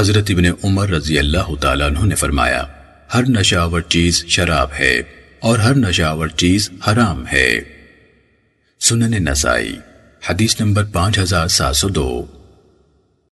حضرت ابن عمر رضی اللہ تعالیٰ عنہ نے فرمایا، ہر نشاور چیز شراب ہے اور ہر نشاور چیز حرام ہے۔ سنن نسائی، حدیث نمبر پانچ ہزار سات سو دو۔